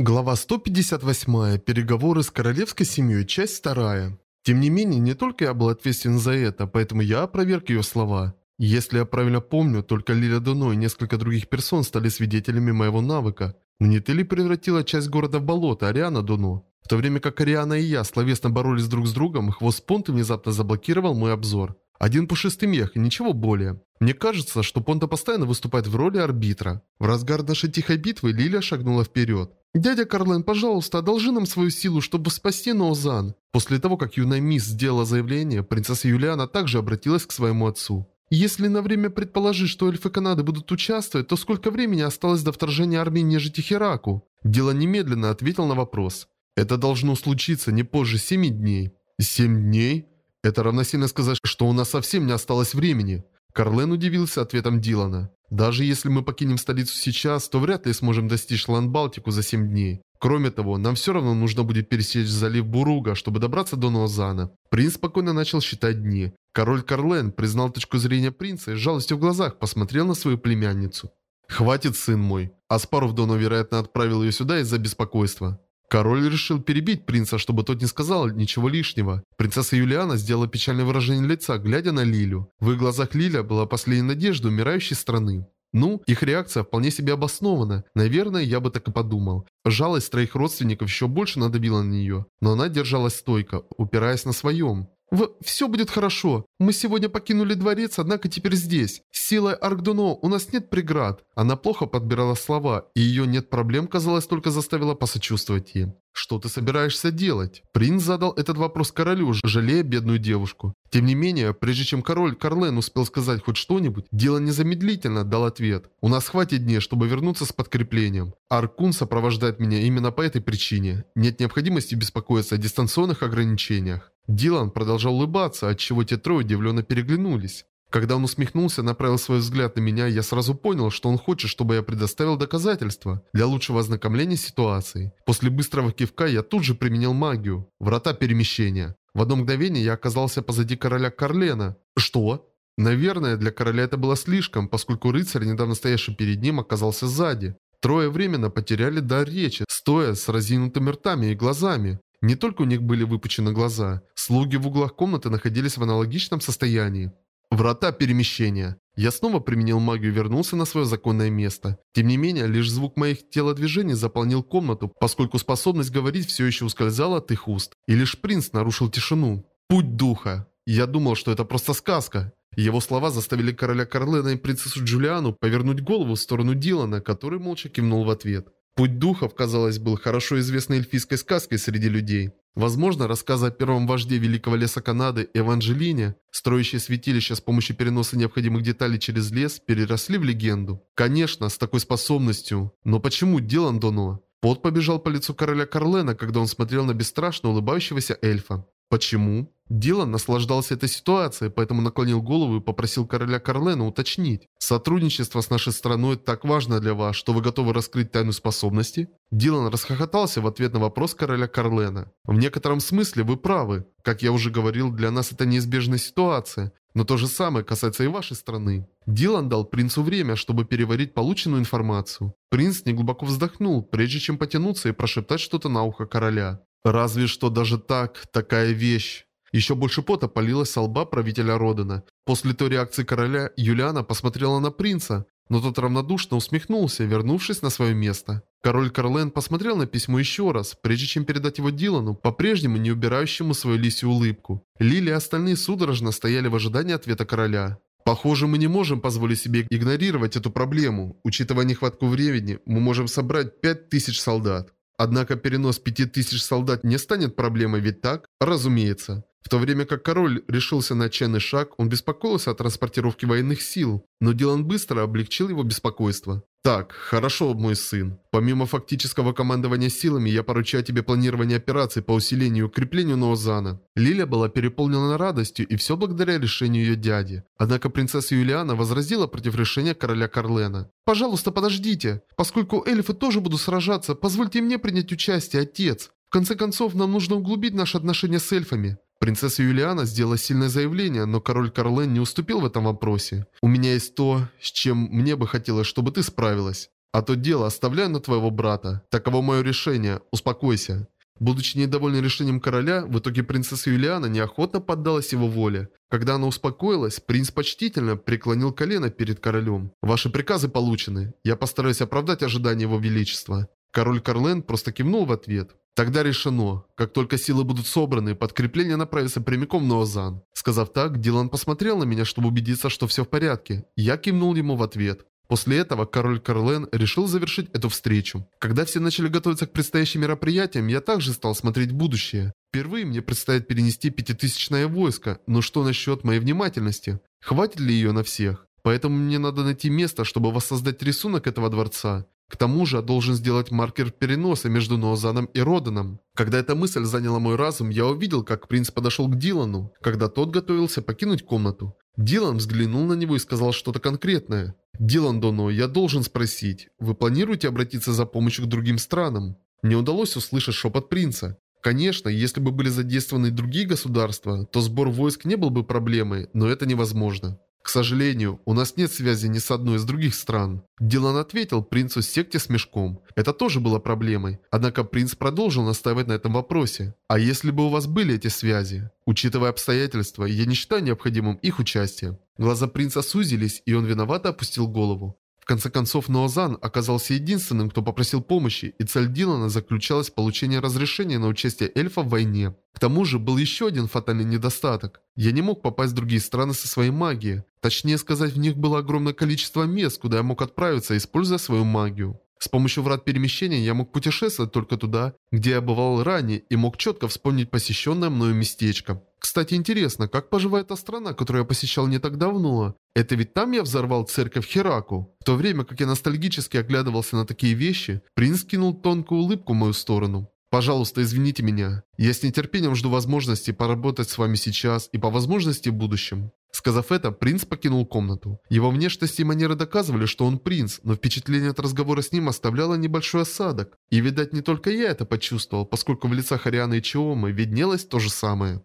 Глава 158. Переговоры с королевской семьей. Часть 2. Тем не менее, не только я был ответственен за это, поэтому я опроверг ее слова. Если я правильно помню, только Лиля Дуно и несколько других персон стали свидетелями моего навыка. Не ты ли превратила часть города в болото, Ариана Дуно? В то время как Ариана и я словесно боролись друг с другом, хвост Понты внезапно заблокировал мой обзор. Один пушистый мех и ничего более. Мне кажется, что Понта постоянно выступает в роли арбитра. В разгар нашей тихой битвы Лилия шагнула вперед. «Дядя Карлен, пожалуйста, одолжи нам свою силу, чтобы спасти Ноузан». После того, как юная мисс сделала заявление, принцесса Юлиана также обратилась к своему отцу. «Если на время предположить, что эльфы Канады будут участвовать, то сколько времени осталось до вторжения армии нежити Хераку?» Дело немедленно ответил на вопрос. «Это должно случиться не позже семи дней». «Семь дней?» Это равносильно сказать, что у нас совсем не осталось времени. Карлен удивился ответом Дилана. Даже если мы покинем столицу сейчас, то вряд ли сможем достичь Лан-Балтику за 7 дней. Кроме того, нам все равно нужно будет пересечь залив Буруга, чтобы добраться до Ноозана. Принц спокойно начал считать дни. Король Карлен признал точку зрения принца и с жалостью в глазах посмотрел на свою племянницу. «Хватит, сын мой». Аспаров давно, вероятно, отправил ее сюда из-за беспокойства. Король решил перебить принца, чтобы тот не сказал ничего лишнего. Принцесса Юлиана сделала печальное выражение лица, глядя на Лилю. В их глазах Лиля была последней надеждой умирающей страны. Ну, их реакция вполне себе обоснована. Наверное, я бы так и подумал. Жалость троих родственников еще больше надавила на нее. Но она держалась стойко, упираясь на своем. В «Все будет хорошо. Мы сегодня покинули дворец, однако теперь здесь. С силой Аркдуно у нас нет преград». Она плохо подбирала слова, и ее «нет проблем» казалось только заставило посочувствовать ей. «Что ты собираешься делать?» Принц задал этот вопрос королю, жалея бедную девушку. Тем не менее, прежде чем король Карлен успел сказать хоть что-нибудь, дело незамедлительно дал ответ. «У нас хватит дней, чтобы вернуться с подкреплением. Аркун сопровождает меня именно по этой причине. Нет необходимости беспокоиться о дистанционных ограничениях». Дилан продолжал улыбаться, отчего те трое удивленно переглянулись. Когда он усмехнулся направил свой взгляд на меня, я сразу понял, что он хочет, чтобы я предоставил доказательства для лучшего ознакомления с ситуацией. После быстрого кивка я тут же применил магию. Врата перемещения. В одно мгновение я оказался позади короля Карлена. Что? Наверное, для короля это было слишком, поскольку рыцарь, недавно стоявший перед ним, оказался сзади. Трое временно потеряли дар речи, стоя с разинутыми ртами и глазами. Не только у них были выпучены глаза, слуги в углах комнаты находились в аналогичном состоянии. Врата перемещения. Я снова применил магию и вернулся на свое законное место. Тем не менее, лишь звук моих телодвижений заполнил комнату, поскольку способность говорить все еще ускользала от их уст. И лишь принц нарушил тишину. Путь духа. Я думал, что это просто сказка. Его слова заставили короля Карлена и принцессу Джулиану повернуть голову в сторону Дилана, который молча кивнул в ответ. Путь духов, казалось, был хорошо известной эльфийской сказкой среди людей. Возможно, рассказы о первом вожде Великого Леса Канады Эванжелине, строящей святилище с помощью переноса необходимых деталей через лес, переросли в легенду. Конечно, с такой способностью. Но почему Дилан Доно? Пот побежал по лицу короля Карлена, когда он смотрел на бесстрашно улыбающегося эльфа. Почему? Дилан наслаждался этой ситуацией, поэтому наклонил голову и попросил короля Карлена уточнить. «Сотрудничество с нашей страной так важно для вас, что вы готовы раскрыть тайну способности?» Дилан расхохотался в ответ на вопрос короля Карлена. «В некотором смысле вы правы. Как я уже говорил, для нас это неизбежная ситуация. Но то же самое касается и вашей страны». Дилан дал принцу время, чтобы переварить полученную информацию. Принц неглубоко вздохнул, прежде чем потянуться и прошептать что-то на ухо короля. Разве что даже так, такая вещь. Еще больше пота полилось со лба правителя Родена. После той реакции короля Юлиана посмотрела на принца, но тот равнодушно усмехнулся, вернувшись на свое место. Король Карлен посмотрел на письмо еще раз, прежде чем передать его Дилану, по-прежнему не убирающему свою лисью улыбку. Лили и остальные судорожно стояли в ожидании ответа короля. Похоже, мы не можем позволить себе игнорировать эту проблему. Учитывая нехватку времени, мы можем собрать 5000 солдат. Однако перенос 5000 солдат не станет проблемой, ведь так? Разумеется. В то время как король решился на отчаянный шаг, он беспокоился о транспортировке военных сил, но Дилан быстро облегчил его беспокойство. «Так, хорошо, мой сын. Помимо фактического командования силами, я поручаю тебе планирование операций по усилению и укреплению Ноозана». Лилия была переполнена радостью, и все благодаря решению ее дяди. Однако принцесса Юлиана возразила против решения короля Карлена. «Пожалуйста, подождите. Поскольку эльфы тоже будут сражаться, позвольте мне принять участие, отец. В конце концов, нам нужно углубить наши отношения с эльфами. Принцесса Юлиана сделала сильное заявление, но король Карлен не уступил в этом вопросе. «У меня есть то, с чем мне бы хотелось, чтобы ты справилась». А то дело оставляю на твоего брата. Таково мое решение. Успокойся. Будучи недовольной решением короля, в итоге принцесса Юлиана неохотно поддалась его воле. Когда она успокоилась, принц почтительно преклонил колено перед королем. «Ваши приказы получены. Я постараюсь оправдать ожидания его величества». Король Карлен просто кивнул в ответ. Тогда решено. Как только силы будут собраны, подкрепление направится прямиком на Озан. Сказав так, Дилан посмотрел на меня, чтобы убедиться, что все в порядке. Я кивнул ему в ответ. После этого король Карлен решил завершить эту встречу. Когда все начали готовиться к предстоящим мероприятиям, я также стал смотреть будущее. Впервые мне предстоит перенести пятитысячное войско, но что насчет моей внимательности? Хватит ли ее на всех? Поэтому мне надо найти место, чтобы воссоздать рисунок этого дворца. К тому же, должен сделать маркер переноса между Ноозаном и Роданом. Когда эта мысль заняла мой разум, я увидел, как принц подошел к Дилану, когда тот готовился покинуть комнату. Дилан взглянул на него и сказал что-то конкретное. «Дилан Доно, я должен спросить, вы планируете обратиться за помощью к другим странам?» Мне удалось услышать шепот принца. Конечно, если бы были задействованы другие государства, то сбор войск не был бы проблемой, но это невозможно. К сожалению, у нас нет связи ни с одной из других стран. Дилан ответил принцу секте с мешком. Это тоже было проблемой. Однако принц продолжил настаивать на этом вопросе. А если бы у вас были эти связи? Учитывая обстоятельства, я не считаю необходимым их участие. Глаза принца сузились, и он виновато опустил голову конце концов, Ноозан оказался единственным, кто попросил помощи, и цель Дилана заключалась в получении разрешения на участие эльфа в войне. К тому же был еще один фатальный недостаток. Я не мог попасть в другие страны со своей магией. Точнее сказать, в них было огромное количество мест, куда я мог отправиться, используя свою магию. С помощью врат перемещения я мог путешествовать только туда, где я бывал ранее и мог четко вспомнить посещенное мною местечко. Кстати, интересно, как поживает та страна, которую я посещал не так давно? Это ведь там я взорвал церковь Хераку? В то время, как я ностальгически оглядывался на такие вещи, принц кинул тонкую улыбку в мою сторону. Пожалуйста, извините меня. Я с нетерпением жду возможности поработать с вами сейчас и по возможности в будущем. Сказав это, принц покинул комнату. Его внешность и манеры доказывали, что он принц, но впечатление от разговора с ним оставляло небольшой осадок. И, видать, не только я это почувствовал, поскольку в лицах Арианы и Чиомы виднелось то же самое.